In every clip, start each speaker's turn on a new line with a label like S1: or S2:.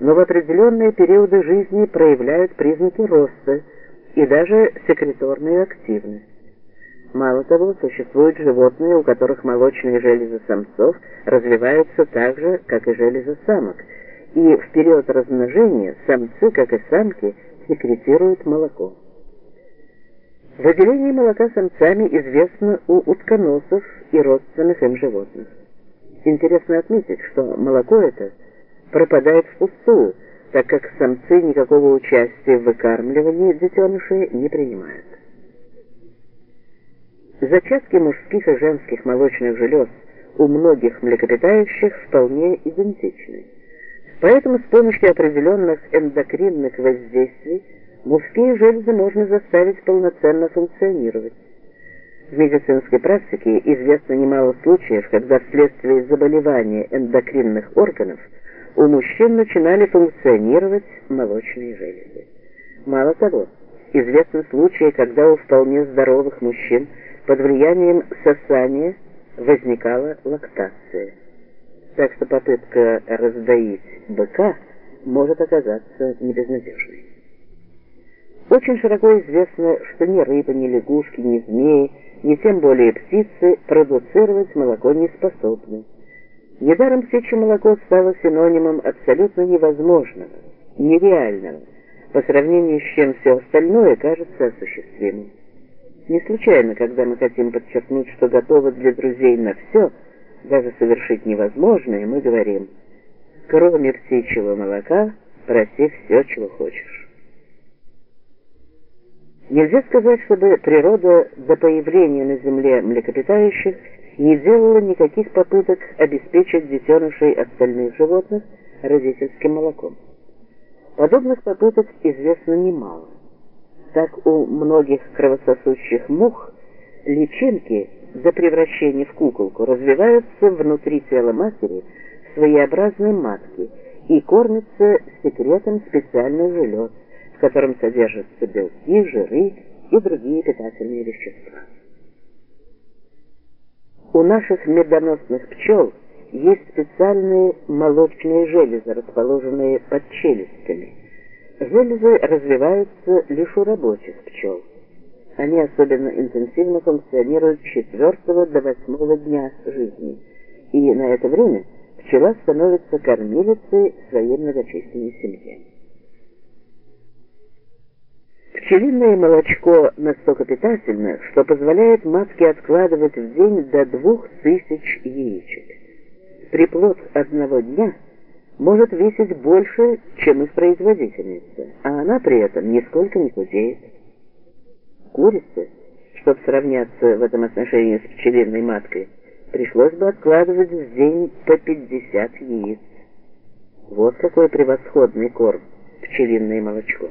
S1: но в определенные периоды жизни проявляют признаки роста и даже секреторную активность. Мало того, существуют животные, у которых молочные железы самцов развиваются так же, как и железы самок, и в период размножения самцы, как и самки, секретируют молоко. Выделение молока самцами известно у утконосов и родственных им животных. Интересно отметить, что молоко это пропадает впустую, так как самцы никакого участия в выкармливании детенышей не принимают. Зачатки мужских и женских молочных желез у многих млекопитающих вполне идентичны. Поэтому с помощью определенных эндокринных воздействий мужские железы можно заставить полноценно функционировать. В медицинской практике известно немало случаев, когда вследствие заболевания эндокринных органов у мужчин начинали функционировать молочные железы. Мало того, известны случаи, когда у вполне здоровых мужчин под влиянием сосания возникала лактация. Так что попытка раздоить быка может оказаться небезнадежной. Очень широко известно, что ни рыбы, ни лягушки, ни змеи, ни тем более птицы продуцировать молоко не способны. Недаром птичье молоко стало синонимом абсолютно невозможного, нереального, по сравнению с чем все остальное кажется осуществимым. Не случайно, когда мы хотим подчеркнуть, что готовы для друзей на все, даже совершить невозможное, мы говорим «Кроме птичьего молока, проси все, чего хочешь». Нельзя сказать, чтобы природа до появления на Земле млекопитающих не делала никаких попыток обеспечить детенышей остальных животных родительским молоком. Подобных попыток известно немало. Так у многих кровососущих мух личинки до превращения в куколку развиваются внутри тела матери в своеобразной матке и кормятся секретом специальных желез, в котором содержатся белки, жиры и другие питательные вещества. У наших медоносных пчел есть специальные молочные железы, расположенные под челюстями. Железы развиваются лишь у рабочих пчел. Они особенно интенсивно функционируют с 4 до 8 дня жизни, и на это время пчела становится кормилицей своей многочисленной семье. Пчелиное молочко настолько питательно, что позволяет матке откладывать в день до 2000 яичек. Приплод одного дня – может весить больше, чем их производительница, а она при этом нисколько не худеет. Курице, чтобы сравняться в этом отношении с пчелиной маткой, пришлось бы откладывать в день по 50 яиц. Вот какой превосходный корм пчелиное молочко.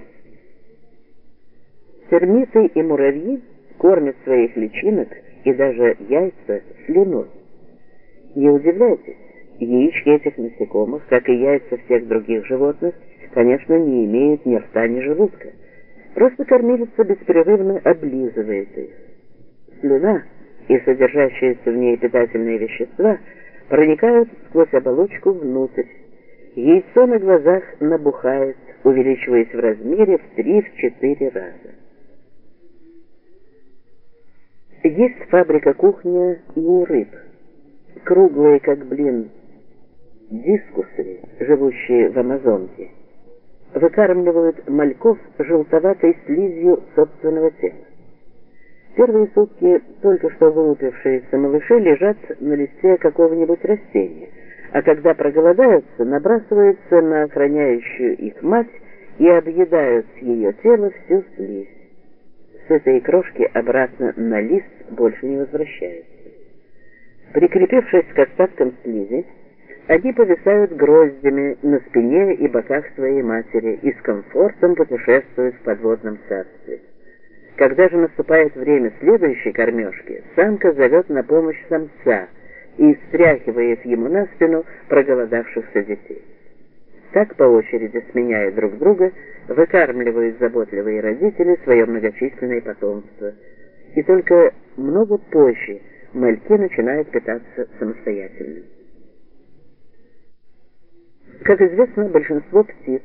S1: Термиты и муравьи кормят своих личинок и даже яйца слюной. Не удивляйтесь, Яички этих насекомых, как и яйца всех других животных, конечно, не имеют ни рта, ни желудка. Просто кормилица беспрерывно облизывает их. Слюна и содержащиеся в ней питательные вещества проникают сквозь оболочку внутрь. Яйцо на глазах набухает, увеличиваясь в размере в 3-4 раза. Есть фабрика кухня и у рыб. Круглые, как блин, дискусы, живущие в Амазонке, выкармливают мальков желтоватой слизью собственного тела. Первые сутки только что вылупившиеся малыши лежат на листе какого-нибудь растения, а когда проголодаются, набрасываются на охраняющую их мать и объедают с ее тела всю слизь. С этой крошки обратно на лист больше не возвращаются. Прикрепившись к остаткам слизи, они повисают гроздями на спине и боках своей матери и с комфортом путешествуют в подводном царстве. Когда же наступает время следующей кормежки, самка зовет на помощь самца и стряхивает ему на спину проголодавшихся детей. Так по очереди сменяя друг друга, выкармливают заботливые родители свое многочисленное потомство. И только много позже мальки начинают питаться самостоятельно. Как известно, большинство птиц